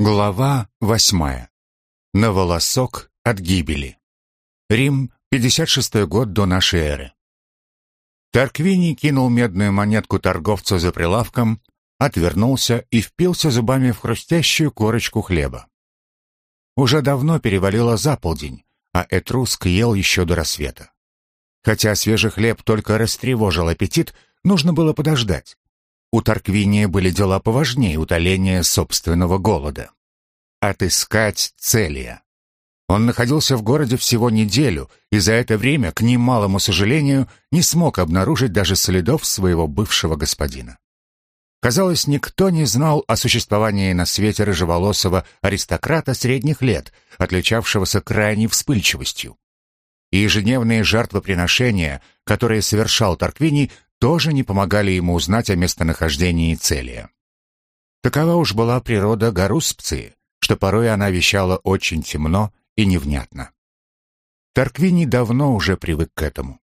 Глава восьмая. На волосок от гибели. Рим, 56 год до нашей эры. Тарквини кинул медную монетку торговцу за прилавком, отвернулся и впился зубами в хрустящую корочку хлеба. Уже давно перевалило за полдень, а Этруск ел еще до рассвета. Хотя свежий хлеб только растревожил аппетит, нужно было подождать. У Тарквиния были дела поважнее утоления собственного голода. Отыскать Целия. Он находился в городе всего неделю, и за это время, к немалому сожалению, не смог обнаружить даже следов своего бывшего господина. Казалось, никто не знал о существовании на свете рыжеволосого аристократа средних лет, отличавшегося крайней вспыльчивостью. И ежедневные жертвоприношения, которые совершал Тарквини, тоже не помогали ему узнать о местонахождении Целия. Такова уж была природа Гаруспции, что порой она вещала очень темно и невнятно. Тарквини давно уже привык к этому.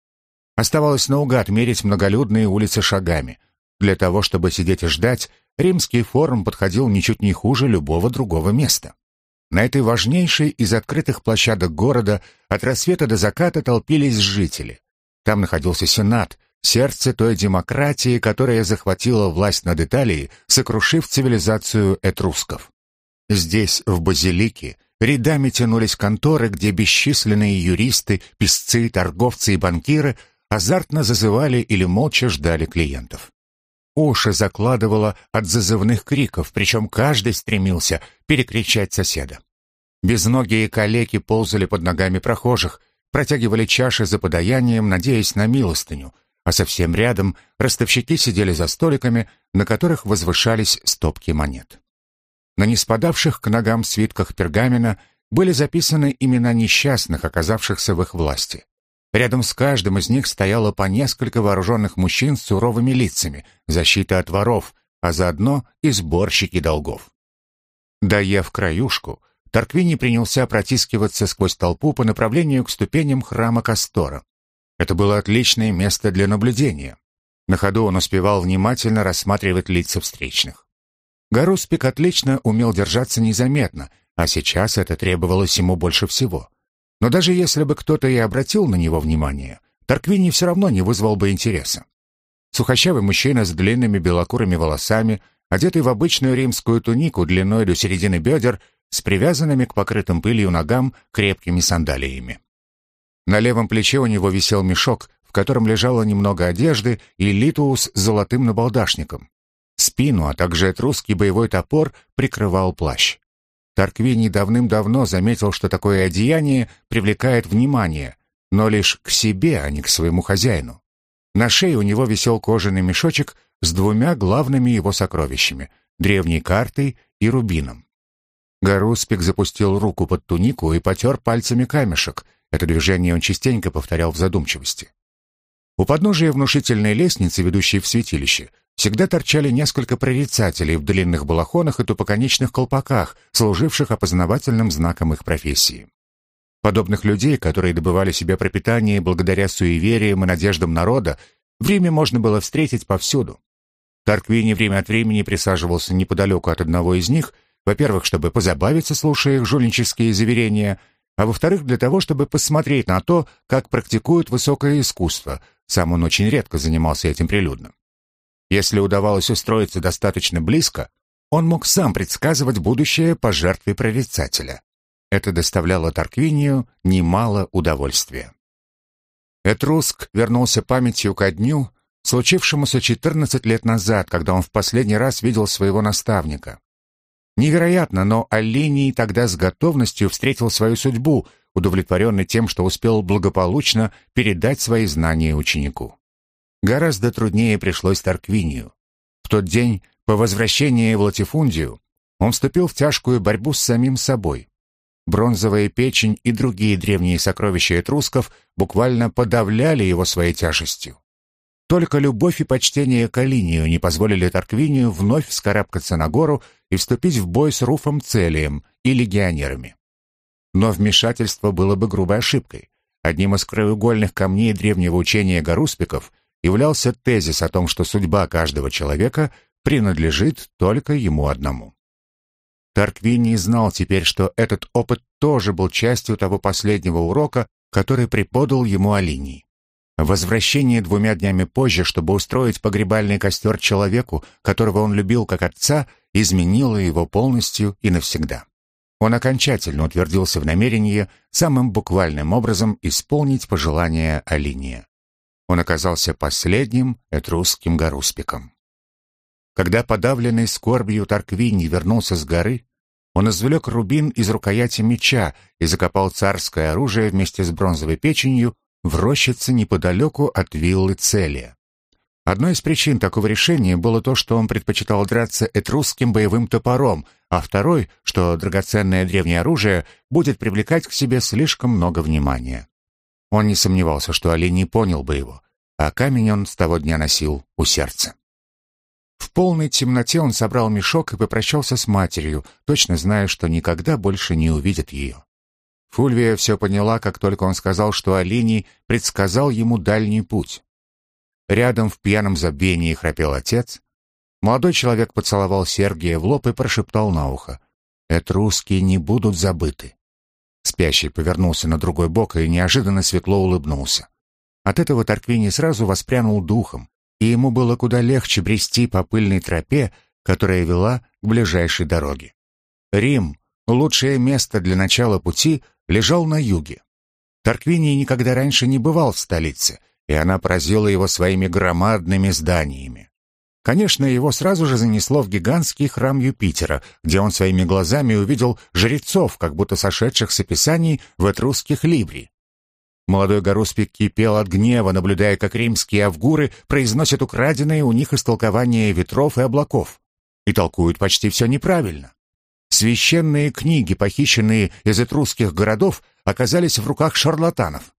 Оставалось наугад мерить многолюдные улицы шагами. Для того, чтобы сидеть и ждать, римский форум подходил ничуть не хуже любого другого места. На этой важнейшей из открытых площадок города от рассвета до заката толпились жители. Там находился Сенат, сердце той демократии, которая захватила власть над Италией, сокрушив цивилизацию этрусков. Здесь, в Базилике, рядами тянулись конторы, где бесчисленные юристы, писцы, торговцы и банкиры азартно зазывали или молча ждали клиентов. Уши закладывало от зазывных криков, причем каждый стремился перекричать соседа. Безногие калеки ползали под ногами прохожих, протягивали чаши за подаянием, надеясь на милостыню, а совсем рядом ростовщики сидели за столиками, на которых возвышались стопки монет. На неспадавших к ногам свитках пергамена были записаны имена несчастных, оказавшихся в их власти. Рядом с каждым из них стояло по несколько вооруженных мужчин с суровыми лицами, защита от воров, а заодно и сборщики долгов. Доев краюшку, Тарквини принялся протискиваться сквозь толпу по направлению к ступеням храма Кастора. Это было отличное место для наблюдения. На ходу он успевал внимательно рассматривать лица встречных. Гаруспик отлично умел держаться незаметно, а сейчас это требовалось ему больше всего. Но даже если бы кто-то и обратил на него внимание, Тарквини все равно не вызвал бы интереса. Сухощавый мужчина с длинными белокурыми волосами, одетый в обычную римскую тунику длиной до середины бедер, с привязанными к покрытым пылью ногам крепкими сандалиями. На левом плече у него висел мешок, в котором лежало немного одежды и литуус с золотым набалдашником. Спину, а также этрусский боевой топор прикрывал плащ. Тарквини давным-давно заметил, что такое одеяние привлекает внимание, но лишь к себе, а не к своему хозяину. На шее у него висел кожаный мешочек с двумя главными его сокровищами — древней картой и рубином. Гаруспик запустил руку под тунику и потер пальцами камешек — это движение он частенько повторял в задумчивости. У подножия внушительной лестницы, ведущей в святилище, всегда торчали несколько прорицателей в длинных балахонах и тупоконечных колпаках, служивших опознавательным знаком их профессии. Подобных людей, которые добывали себе пропитание благодаря суевериям и надеждам народа, в Риме можно было встретить повсюду. Тарквини время от времени присаживался неподалеку от одного из них, во-первых, чтобы позабавиться, слушая их жульнические заверения, а во-вторых, для того, чтобы посмотреть на то, как практикуют высокое искусство. Сам он очень редко занимался этим прилюдно. Если удавалось устроиться достаточно близко, он мог сам предсказывать будущее по жертве прорицателя. Это доставляло Тарквинию немало удовольствия. Этруск вернулся памятью ко дню, случившемуся 14 лет назад, когда он в последний раз видел своего наставника. Невероятно, но Аллиний тогда с готовностью встретил свою судьбу, удовлетворенный тем, что успел благополучно передать свои знания ученику. Гораздо труднее пришлось Тарквинию. В тот день, по возвращении в Латифундию, он вступил в тяжкую борьбу с самим собой. Бронзовая печень и другие древние сокровища этрусков буквально подавляли его своей тяжестью. Только любовь и почтение к Алинию не позволили Тарквинию вновь вскарабкаться на гору и вступить в бой с Руфом Целием и легионерами. Но вмешательство было бы грубой ошибкой. Одним из краеугольных камней древнего учения Гаруспиков являлся тезис о том, что судьба каждого человека принадлежит только ему одному. Тарквини знал теперь, что этот опыт тоже был частью того последнего урока, который преподал ему Алиний. Возвращение двумя днями позже, чтобы устроить погребальный костер человеку, которого он любил как отца, изменило его полностью и навсегда. Он окончательно утвердился в намерении самым буквальным образом исполнить пожелания Алиния. Он оказался последним этрусским гаруспиком. Когда подавленный скорбью Тарквини вернулся с горы, он извлек рубин из рукояти меча и закопал царское оружие вместе с бронзовой печенью в рощице неподалеку от виллы Целия. Одной из причин такого решения было то, что он предпочитал драться этрусским боевым топором, а второй, что драгоценное древнее оружие будет привлекать к себе слишком много внимания. Он не сомневался, что олень не понял бы его, а камень он с того дня носил у сердца. В полной темноте он собрал мешок и попрощался с матерью, точно зная, что никогда больше не увидит ее. Фульвия все поняла, как только он сказал, что Алиний предсказал ему дальний путь. Рядом в пьяном забвении храпел отец. Молодой человек поцеловал Сергия в лоб и прошептал на ухо. «Этрусские не будут забыты». Спящий повернулся на другой бок и неожиданно светло улыбнулся. От этого Тарквини сразу воспрянул духом, и ему было куда легче брести по пыльной тропе, которая вела к ближайшей дороге. Рим, лучшее место для начала пути, лежал на юге. Тарквини никогда раньше не бывал в столице, и она поразила его своими громадными зданиями. Конечно, его сразу же занесло в гигантский храм Юпитера, где он своими глазами увидел жрецов, как будто сошедших с описаний в этрусских либри. Молодой Гаруспик кипел от гнева, наблюдая, как римские авгуры произносят украденные у них истолкования ветров и облаков. И толкуют почти все неправильно. Священные книги, похищенные из этрусских городов, оказались в руках шарлатанов.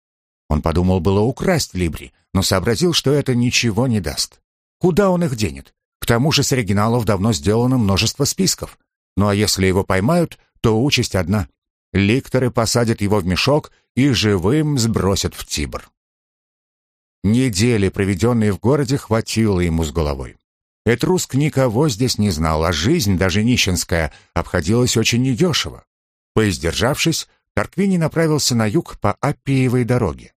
Он подумал было украсть Либри, но сообразил, что это ничего не даст. Куда он их денет? К тому же с оригиналов давно сделано множество списков. Ну а если его поймают, то участь одна. Ликторы посадят его в мешок и живым сбросят в Тибр. Недели, проведенные в городе, хватило ему с головой. Этруск никого здесь не знал, а жизнь, даже нищенская, обходилась очень недешево. Поиздержавшись, Тарквини направился на юг по Аппиевой дороге.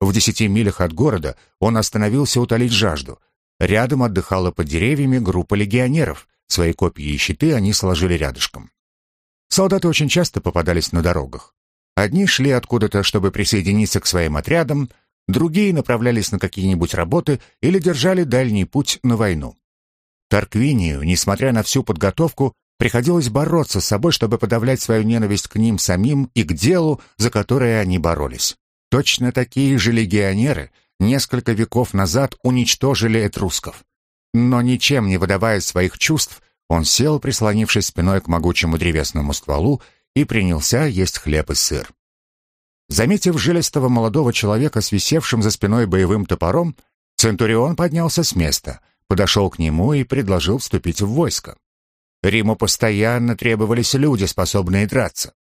В десяти милях от города он остановился утолить жажду. Рядом отдыхала под деревьями группа легионеров. Свои копья и щиты они сложили рядышком. Солдаты очень часто попадались на дорогах. Одни шли откуда-то, чтобы присоединиться к своим отрядам, другие направлялись на какие-нибудь работы или держали дальний путь на войну. Тарквинию, несмотря на всю подготовку, приходилось бороться с собой, чтобы подавлять свою ненависть к ним самим и к делу, за которое они боролись. Точно такие же легионеры несколько веков назад уничтожили этрусков. Но ничем не выдавая своих чувств, он сел, прислонившись спиной к могучему древесному стволу, и принялся есть хлеб и сыр. Заметив жилистого молодого человека с висевшим за спиной боевым топором, Центурион поднялся с места, подошел к нему и предложил вступить в войско. Риму постоянно требовались люди, способные драться.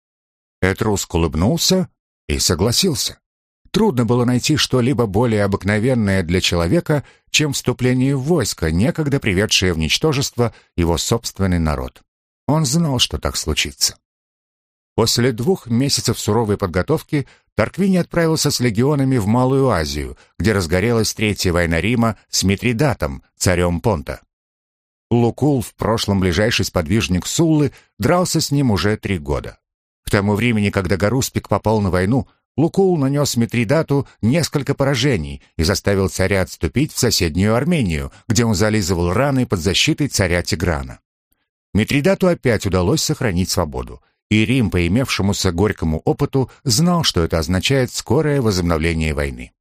Этруск улыбнулся и согласился. Трудно было найти что-либо более обыкновенное для человека, чем вступление в войско, некогда приведшее в ничтожество его собственный народ. Он знал, что так случится. После двух месяцев суровой подготовки Тарквини отправился с легионами в Малую Азию, где разгорелась Третья война Рима с Митридатом, царем Понта. Лукул, в прошлом ближайший сподвижник Суллы, дрался с ним уже три года. К тому времени, когда Гаруспик попал на войну, Лукул нанес Митридату несколько поражений и заставил царя отступить в соседнюю Армению, где он зализывал раны под защитой царя Тиграна. Митридату опять удалось сохранить свободу, и Рим, по имевшемуся горькому опыту, знал, что это означает скорое возобновление войны.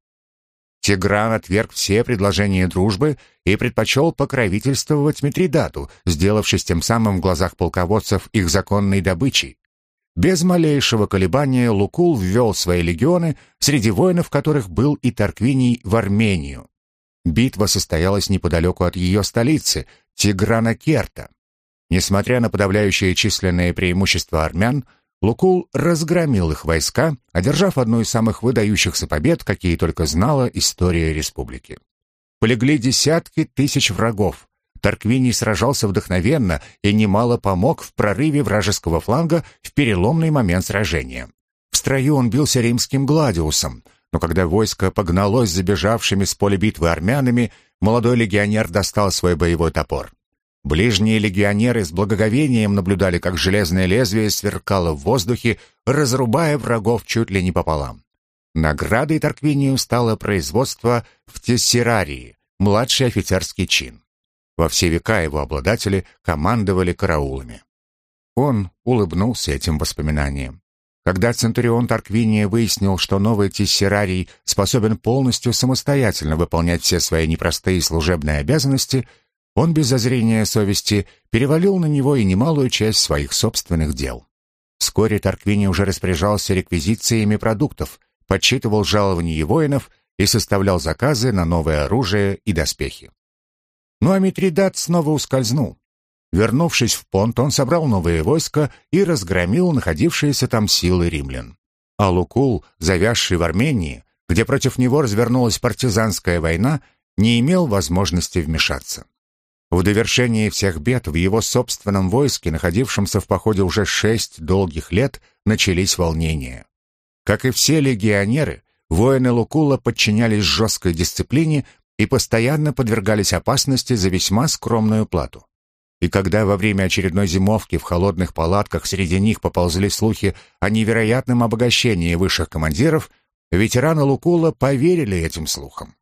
Тигран отверг все предложения дружбы и предпочел покровительствовать Митридату, сделавшись тем самым в глазах полководцев их законной добычей. Без малейшего колебания Лукул ввел свои легионы, среди воинов которых был и Тарквиний в Армению. Битва состоялась неподалеку от ее столицы, Тиграна-Керта. Несмотря на подавляющее численное преимущество армян, Лукул разгромил их войска, одержав одну из самых выдающихся побед, какие только знала история республики. Полегли десятки тысяч врагов, Тарквиний сражался вдохновенно и немало помог в прорыве вражеского фланга в переломный момент сражения. В строю он бился римским гладиусом, но когда войско погналось забежавшими с поля битвы армянами, молодой легионер достал свой боевой топор. Ближние легионеры с благоговением наблюдали, как железное лезвие сверкало в воздухе, разрубая врагов чуть ли не пополам. Наградой Тарквинию стало производство в Тессерарии, младший офицерский чин. Во все века его обладатели командовали караулами. Он улыбнулся этим воспоминаниям. Когда Центурион Тарквиния выяснил, что новый тессерарий способен полностью самостоятельно выполнять все свои непростые служебные обязанности, он без зазрения совести перевалил на него и немалую часть своих собственных дел. Вскоре Тарквини уже распоряжался реквизициями продуктов, подсчитывал жалования воинов и составлял заказы на новое оружие и доспехи. Ну а Митридат снова ускользнул. Вернувшись в Понт, он собрал новые войска и разгромил находившиеся там силы римлян. А Лукул, завязший в Армении, где против него развернулась партизанская война, не имел возможности вмешаться. В довершении всех бед в его собственном войске, находившемся в походе уже шесть долгих лет, начались волнения. Как и все легионеры, воины Лукула подчинялись жесткой дисциплине и постоянно подвергались опасности за весьма скромную плату. И когда во время очередной зимовки в холодных палатках среди них поползли слухи о невероятном обогащении высших командиров, ветераны Лукула поверили этим слухам.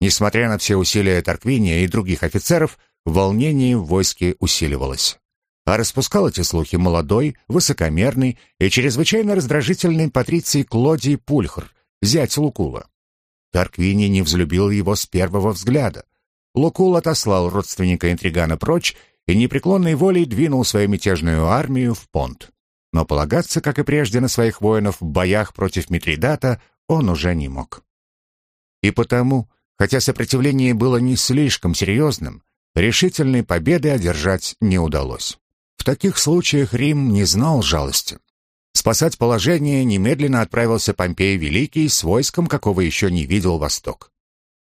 Несмотря на все усилия Тарквиния и других офицеров, волнение в войске усиливалось. А распускал эти слухи молодой, высокомерный и чрезвычайно раздражительный патриций Клодий Пульхр, зять Лукула. Тарквини не взлюбил его с первого взгляда. Лукул отослал родственника интригана прочь и непреклонной волей двинул свою мятежную армию в понт. Но полагаться, как и прежде, на своих воинов в боях против Митридата он уже не мог. И потому, хотя сопротивление было не слишком серьезным, решительной победы одержать не удалось. В таких случаях Рим не знал жалости. Спасать положение немедленно отправился Помпей Великий с войском, какого еще не видел Восток.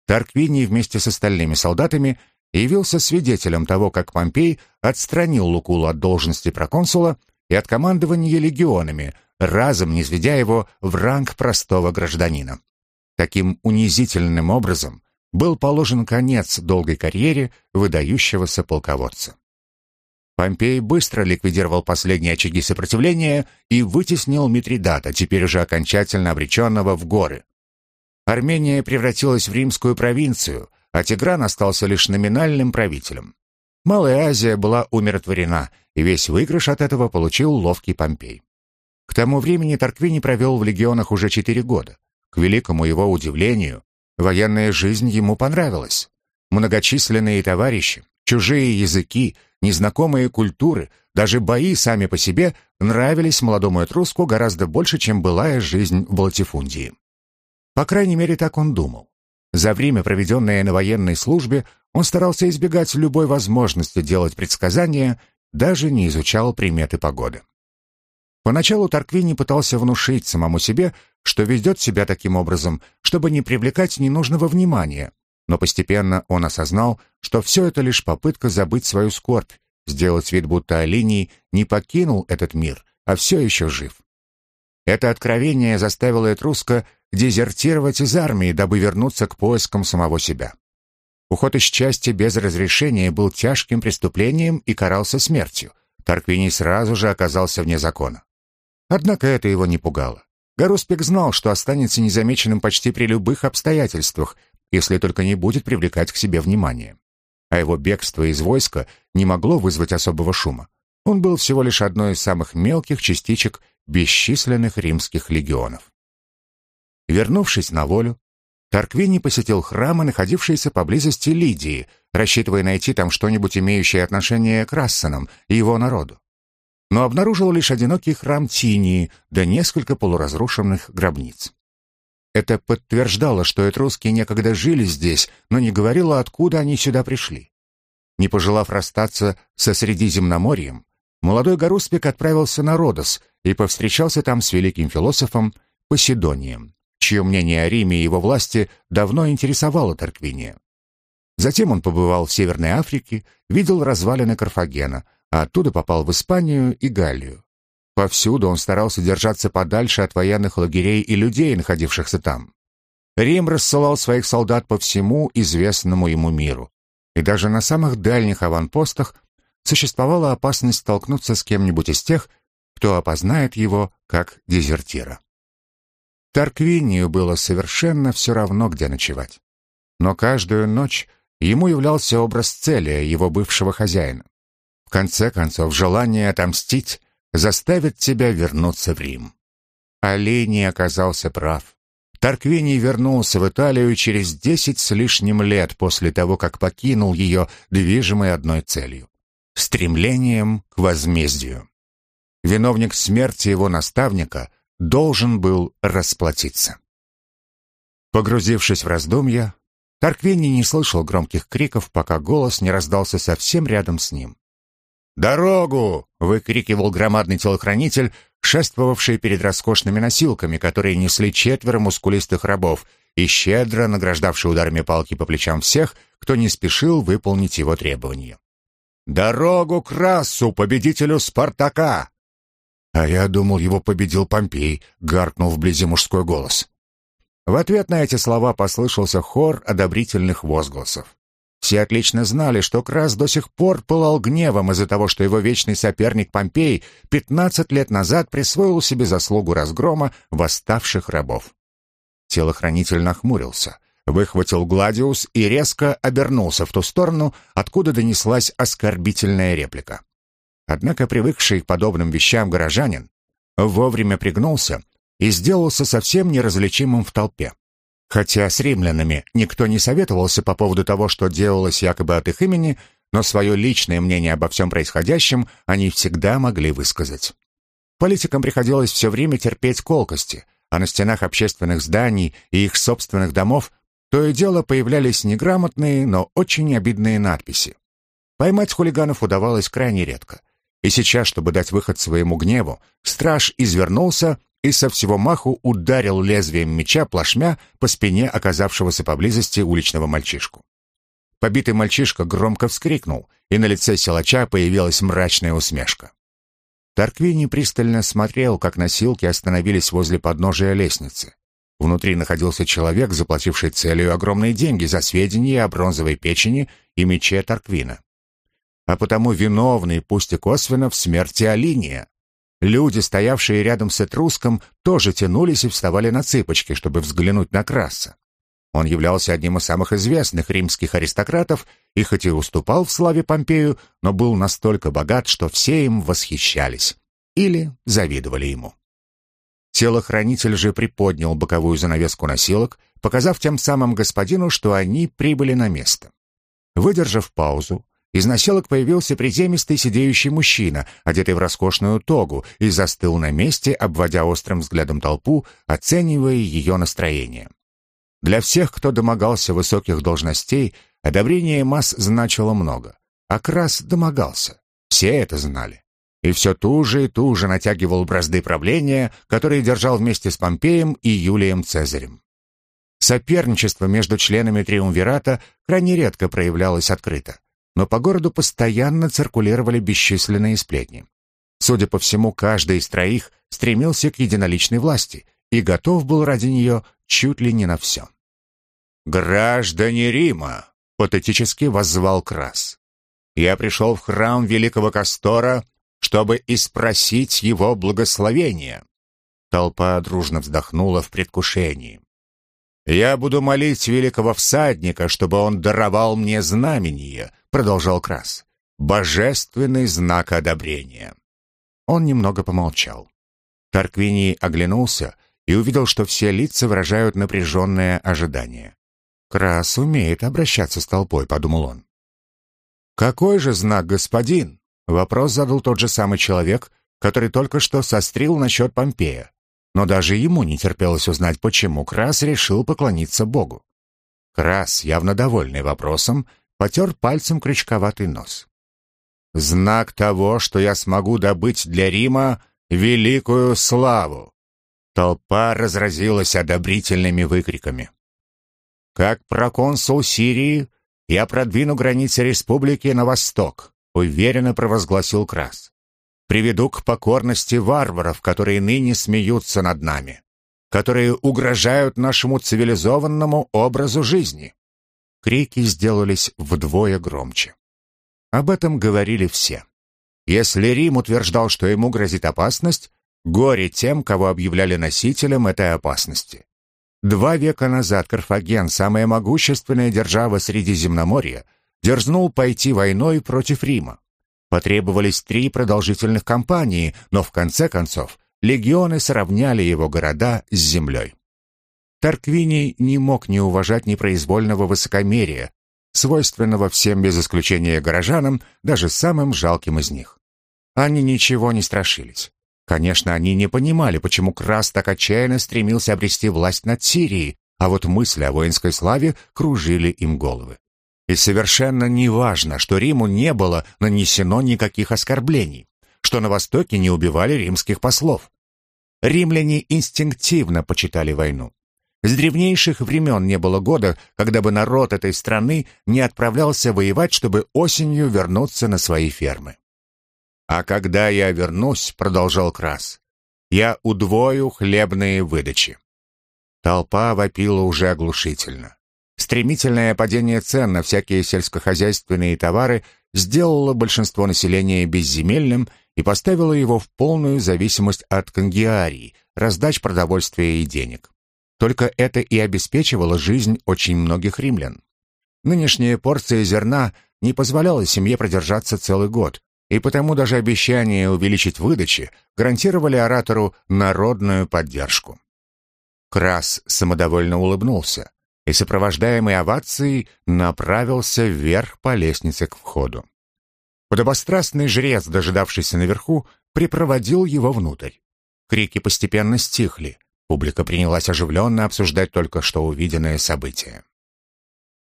Тарквиний вместе с остальными солдатами явился свидетелем того, как Помпей отстранил Лукула от должности проконсула и от командования легионами, разом низведя его в ранг простого гражданина. Таким унизительным образом был положен конец долгой карьере выдающегося полководца. Помпей быстро ликвидировал последние очаги сопротивления и вытеснил Митридата, теперь уже окончательно обреченного в горы. Армения превратилась в римскую провинцию, а Тигран остался лишь номинальным правителем. Малая Азия была умиротворена, и весь выигрыш от этого получил ловкий Помпей. К тому времени Тарквини провел в легионах уже четыре года. К великому его удивлению, военная жизнь ему понравилась. Многочисленные товарищи, чужие языки, незнакомые культуры, даже бои сами по себе нравились молодому этруску гораздо больше, чем былая жизнь в Латифундии. По крайней мере, так он думал. За время, проведенное на военной службе, он старался избегать любой возможности делать предсказания, даже не изучал приметы погоды. Поначалу Тарквини пытался внушить самому себе, что ведет себя таким образом, чтобы не привлекать ненужного внимания, но постепенно он осознал, что все это лишь попытка забыть свою скорбь, сделать вид, будто Алиний не покинул этот мир, а все еще жив. Это откровение заставило Этруска дезертировать из армии, дабы вернуться к поискам самого себя. Уход из части без разрешения был тяжким преступлением и карался смертью. Тарквиний сразу же оказался вне закона. Однако это его не пугало. Гаруспик знал, что останется незамеченным почти при любых обстоятельствах, если только не будет привлекать к себе внимание. А его бегство из войска не могло вызвать особого шума. Он был всего лишь одной из самых мелких частичек бесчисленных римских легионов. Вернувшись на волю, Тарквини посетил храмы, находившиеся поблизости Лидии, рассчитывая найти там что-нибудь имеющее отношение к Рассенам и его народу. Но обнаружил лишь одинокий храм Тинии да несколько полуразрушенных гробниц. Это подтверждало, что этруски некогда жили здесь, но не говорило, откуда они сюда пришли. Не пожелав расстаться со Средиземноморьем, молодой Гаруспик отправился на Родос и повстречался там с великим философом Поседонием, чье мнение о Риме и его власти давно интересовало Тарквиния. Затем он побывал в Северной Африке, видел развалины Карфагена, а оттуда попал в Испанию и Галлию. Повсюду он старался держаться подальше от военных лагерей и людей, находившихся там. Рим рассылал своих солдат по всему известному ему миру. И даже на самых дальних аванпостах существовала опасность столкнуться с кем-нибудь из тех, кто опознает его как дезертира. Тарквинию было совершенно все равно, где ночевать. Но каждую ночь ему являлся образ Целия, его бывшего хозяина. Конце концов, желание отомстить заставит тебя вернуться в Рим. Олений оказался прав. Тарквиний вернулся в Италию через десять с лишним лет после того, как покинул ее, движимой одной целью — стремлением к возмездию. Виновник смерти его наставника должен был расплатиться. Погрузившись в раздумья, Тарквиний не слышал громких криков, пока голос не раздался совсем рядом с ним. «Дорогу!» — выкрикивал громадный телохранитель, шествовавший перед роскошными носилками, которые несли четверо мускулистых рабов, и щедро награждавший ударами палки по плечам всех, кто не спешил выполнить его требования. «Дорогу к расу, победителю Спартака!» «А я думал, его победил Помпей», — гаркнул вблизи мужской голос. В ответ на эти слова послышался хор одобрительных возгласов. Все отлично знали, что Крас до сих пор пылал гневом из-за того, что его вечный соперник Помпей 15 лет назад присвоил себе заслугу разгрома восставших рабов. Телохранитель нахмурился, выхватил Гладиус и резко обернулся в ту сторону, откуда донеслась оскорбительная реплика. Однако привыкший к подобным вещам горожанин вовремя пригнулся и сделался совсем неразличимым в толпе. Хотя с римлянами никто не советовался по поводу того, что делалось якобы от их имени, но свое личное мнение обо всем происходящем они всегда могли высказать. Политикам приходилось все время терпеть колкости, а на стенах общественных зданий и их собственных домов то и дело появлялись неграмотные, но очень обидные надписи. Поймать хулиганов удавалось крайне редко. И сейчас, чтобы дать выход своему гневу, страж извернулся и со всего маху ударил лезвием меча плашмя по спине оказавшегося поблизости уличного мальчишку. Побитый мальчишка громко вскрикнул, и на лице силача появилась мрачная усмешка. Тарквини пристально смотрел, как носилки остановились возле подножия лестницы. Внутри находился человек, заплативший целью огромные деньги за сведения о бронзовой печени и мече Тарквина. А потому виновный, пусть и косвенно, в смерти Алиния. Люди, стоявшие рядом с Этруском, тоже тянулись и вставали на цыпочки, чтобы взглянуть на Краса. Он являлся одним из самых известных римских аристократов и хоть и уступал в славе Помпею, но был настолько богат, что все им восхищались или завидовали ему. Телохранитель же приподнял боковую занавеску носилок, показав тем самым господину, что они прибыли на место. Выдержав паузу, из носилок появился приземистый сидеющий мужчина, одетый в роскошную тогу, и застыл на месте, обводя острым взглядом толпу, оценивая ее настроение. Для всех, кто домогался высоких должностей, одобрение масс значило много. А Крас домогался. Все это знали. И все туже и туже натягивал бразды правления, которые держал вместе с Помпеем и Юлием Цезарем. Соперничество между членами Триумвирата крайне редко проявлялось открыто но по городу постоянно циркулировали бесчисленные сплетни. Судя по всему, каждый из троих стремился к единоличной власти и готов был ради нее чуть ли не на все. «Граждане Рима!» — патетически воззвал Крас. «Я пришел в храм Великого Кастора, чтобы испросить его благословения». Толпа дружно вздохнула в предвкушении. «Я буду молить великого всадника, чтобы он даровал мне знамение», — продолжал Крас. «Божественный знак одобрения». Он немного помолчал. Тарквини оглянулся и увидел, что все лица выражают напряженное ожидание. «Крас умеет обращаться с толпой», — подумал он. «Какой же знак, господин?» — вопрос задал тот же самый человек, который только что сострил насчет Помпея но даже ему не терпелось узнать, почему Крас решил поклониться Богу. Крас, явно довольный вопросом, потер пальцем крючковатый нос. «Знак того, что я смогу добыть для Рима великую славу!» Толпа разразилась одобрительными выкриками. Как проконсул Сирии, я продвину границы республики на восток, уверенно провозгласил Крас. Приведу к покорности варваров, которые ныне смеются над нами, которые угрожают нашему цивилизованному образу жизни. Крики сделались вдвое громче. Об этом говорили все. Если Рим утверждал, что ему грозит опасность, горе тем, кого объявляли носителем этой опасности. Два века назад Карфаген, самая могущественная держава Средиземноморья, дерзнул пойти войной против Рима. Потребовались три продолжительных кампании, но в конце концов легионы сравняли его города с землей. Тарквиний не мог не уважать непроизвольного высокомерия, свойственного всем без исключения горожанам, даже самым жалким из них. Они ничего не страшились. Конечно, они не понимали, почему Крас так отчаянно стремился обрести власть над Сирией, а вот мысли о воинской славе кружили им головы. И совершенно неважно, что Риму не было нанесено никаких оскорблений, что на Востоке не убивали римских послов. Римляне инстинктивно почитали войну. С древнейших времен не было года, когда бы народ этой страны не отправлялся воевать, чтобы осенью вернуться на свои фермы. «А когда я вернусь», — продолжал Крас, — «я удвою хлебные выдачи». Толпа вопила уже оглушительно. Стремительное падение цен на всякие сельскохозяйственные товары сделало большинство населения безземельным и поставило его в полную зависимость от конгиарий, раздач продовольствия и денег. Только это и обеспечивало жизнь очень многих римлян. Нынешняя порция зерна не позволяла семье продержаться целый год, и потому даже обещание увеличить выдачи гарантировали оратору народную поддержку. Крас самодовольно улыбнулся и, сопровождаемый овацией, направился вверх по лестнице к входу. Подобострастный жрец, дожидавшийся наверху, припроводил его внутрь. Крики постепенно стихли, публика принялась оживленно обсуждать только что увиденное событие.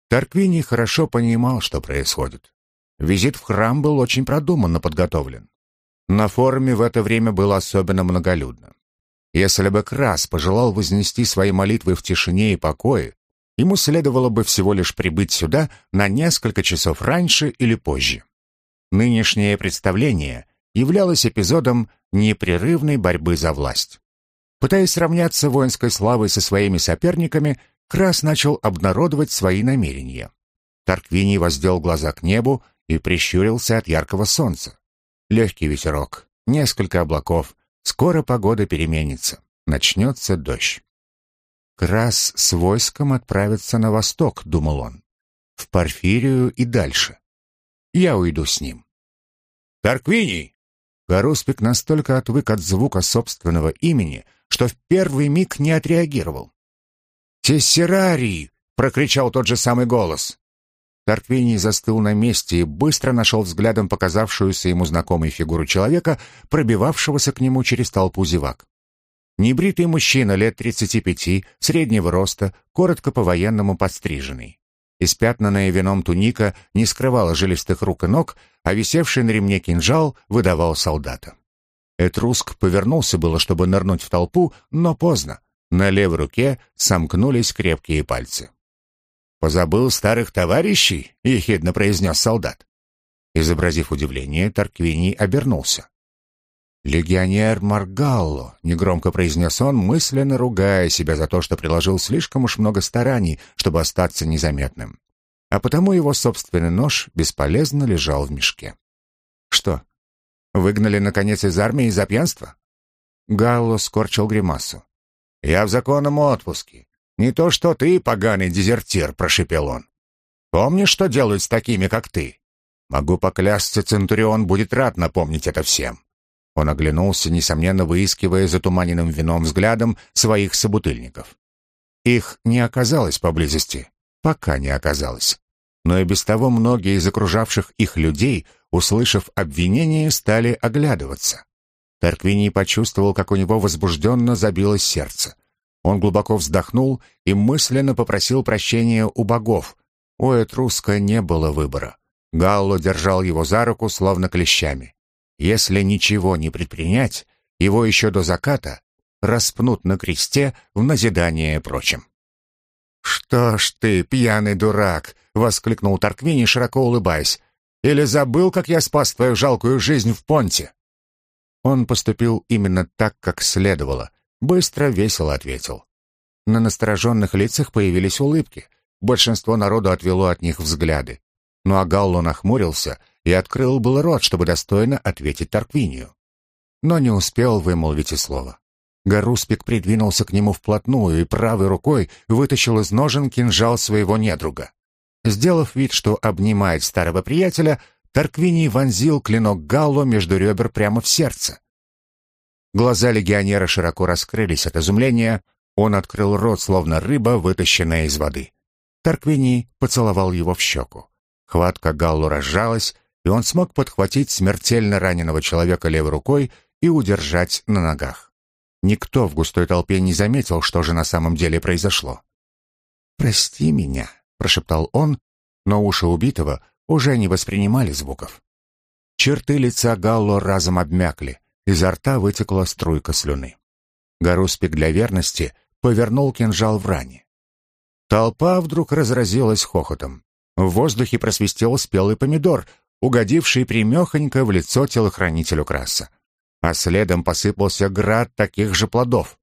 Тарквини хорошо понимал, что происходит. Визит в храм был очень продуманно подготовлен. На форуме в это время было особенно многолюдно. Если бы Крас пожелал вознести свои молитвы в тишине и покое, ему следовало бы всего лишь прибыть сюда на несколько часов раньше или позже. Нынешнее представление являлось эпизодом непрерывной борьбы за власть. Пытаясь сравняться воинской славой со своими соперниками, Крас начал обнародовать свои намерения. Тарквини воздел глаза к небу и прищурился от яркого солнца. Легкий ветерок, несколько облаков. Скоро погода переменится. Начнется дождь. Крас с войском отправится на восток, думал он. В Порфирию и дальше. Я уйду с ним. Тарквиний! Гаруспик настолько отвык от звука собственного имени, что в первый миг не отреагировал. «Тессерарий!» — прокричал тот же самый голос. Тарквиний застыл на месте и быстро нашел взглядом показавшуюся ему знакомой фигуру человека, пробивавшегося к нему через толпу зевак. Небритый мужчина лет 35, среднего роста, коротко по-военному подстриженный. Испятнанная вином туника не скрывала жилистых рук и ног, а висевший на ремне кинжал выдавал солдата. Этруск повернулся было, чтобы нырнуть в толпу, но поздно. На левой руке сомкнулись крепкие пальцы. «Позабыл старых товарищей?» — ехидно произнес солдат. Изобразив удивление, Тарквини обернулся. «Легионер Маргалло», — негромко произнес он, мысленно ругая себя за то, что приложил слишком уж много стараний, чтобы остаться незаметным. А потому его собственный нож бесполезно лежал в мешке. «Что, выгнали, наконец, из армии из-за пьянства?» Галло скорчил гримасу. «Я в законном отпуске. «Не то что ты, поганый дезертир», — прошепел он. «Помнишь, что делают с такими, как ты? Могу поклясться, Центурион будет рад напомнить это всем». Он оглянулся, несомненно выискивая затуманенным вином взглядом своих собутыльников. Их не оказалось поблизости, пока не оказалось. Но и без того многие из окружавших их людей, услышав обвинение, стали оглядываться. Тарквиний почувствовал, как у него возбужденно забилось сердце. Он глубоко вздохнул и мысленно попросил прощения у богов. У Этруска не было выбора. Галло держал его за руку, словно клещами. Если ничего не предпринять, его еще до заката распнут на кресте в назидание прочим. «Что ж ты, пьяный дурак!» — воскликнул Тарквини, широко улыбаясь. «Или забыл, как я спас твою жалкую жизнь в понте?» Он поступил именно так, как следовало. Быстро, весело ответил. На настороженных лицах появились улыбки. Большинство народу отвело от них взгляды. Ну а Галло нахмурился и открыл был рот, чтобы достойно ответить Тарквинию. Но не успел вымолвить и слова. Гаруспик придвинулся к нему вплотную и правой рукой вытащил из ножен кинжал своего недруга. Сделав вид, что обнимает старого приятеля, Тарквиний вонзил клинок Галло между ребер прямо в сердце. Глаза легионера широко раскрылись от изумления, он открыл рот, словно рыба, вытащенная из воды. Тарквиний поцеловал его в щеку. Хватка Галлу разжалась, и он смог подхватить смертельно раненого человека левой рукой и удержать на ногах. Никто в густой толпе не заметил, что же на самом деле произошло. «Прости меня», — прошептал он, но уши убитого уже не воспринимали звуков. Черты лица Галло разом обмякли, изо рта вытекла струйка слюны. Гаруспик для верности повернул кинжал в ране. Толпа вдруг разразилась хохотом. В воздухе просвистел спелый помидор, угодивший примехонько в лицо телохранителю краса. А следом посыпался град таких же плодов.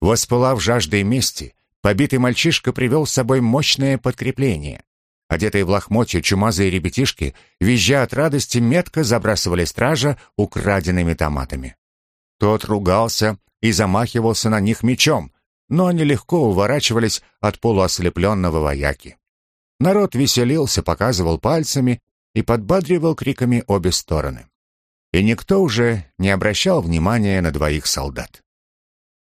Воспылав жаждой мести, побитый мальчишка привел с собой мощное подкрепление. Одетые в лохмотья чумазые ребятишки, визжа от радости, метко забрасывали стража украденными томатами. Тот ругался и замахивался на них мечом, но они легко уворачивались от полуослепленного вояки. Народ веселился, показывал пальцами и подбадривал криками обе стороны. И никто уже не обращал внимания на двоих солдат.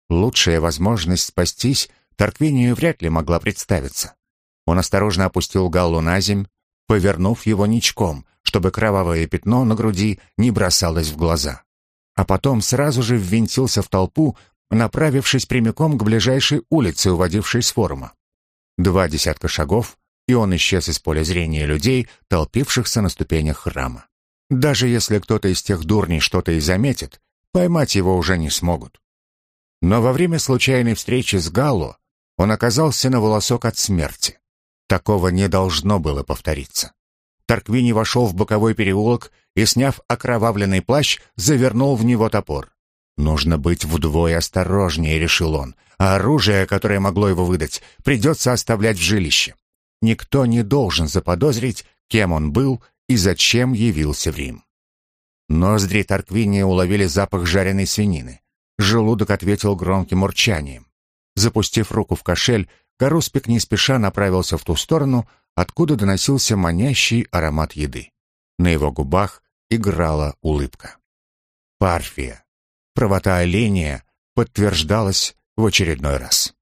Лучшая возможность спастись Тарквинию вряд ли могла представиться. Он осторожно опустил Галлу на земь, повернув его ничком, чтобы кровавое пятно на груди не бросалось в глаза. А потом сразу же ввинтился в толпу, направившись прямиком к ближайшей улице, уводившей с форума. Два десятка шагов, и он исчез из поля зрения людей, толпившихся на ступенях храма. Даже если кто-то из тех дурней что-то и заметит, поймать его уже не смогут. Но во время случайной встречи с Галло он оказался на волосок от смерти. Такого не должно было повториться. Тарквини вошел в боковой переулок и, сняв окровавленный плащ, завернул в него топор. «Нужно быть вдвое осторожнее», — решил он, «а оружие, которое могло его выдать, придется оставлять в жилище. Никто не должен заподозрить, кем он был и зачем явился в Рим». Ноздри Тарквиния уловили запах жареной свинины. Желудок ответил громким урчанием. Запустив руку в кошель, Гаруспик не спеша направился в ту сторону, откуда доносился манящий аромат еды. На его губах играла улыбка. Парфия. Правота оленя подтверждалась в очередной раз.